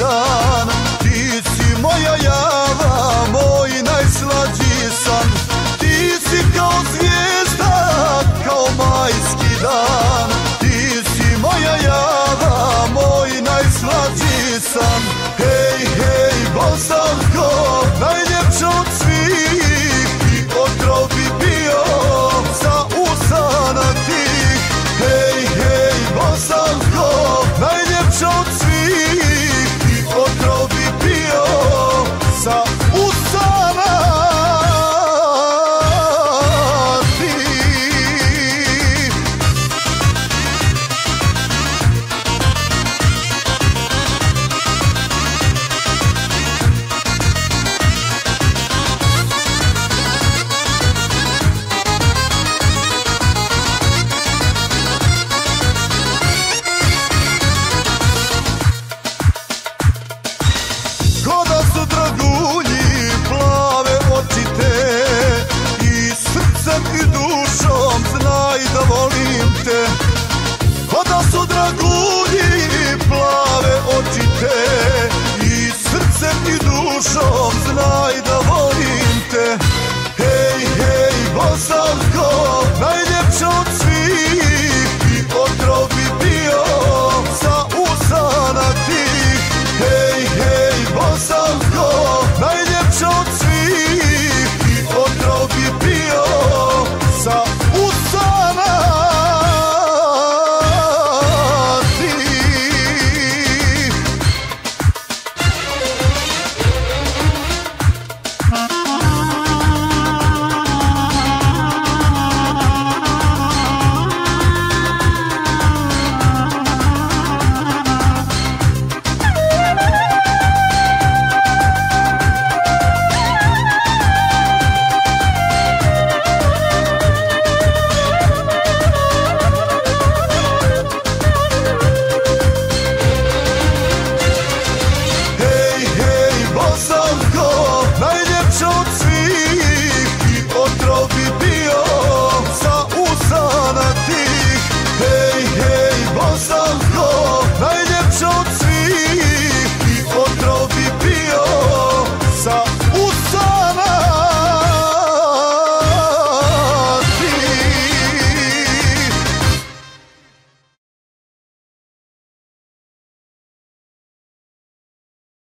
go. dušom znaj da volim te. Ko da su dragulji plave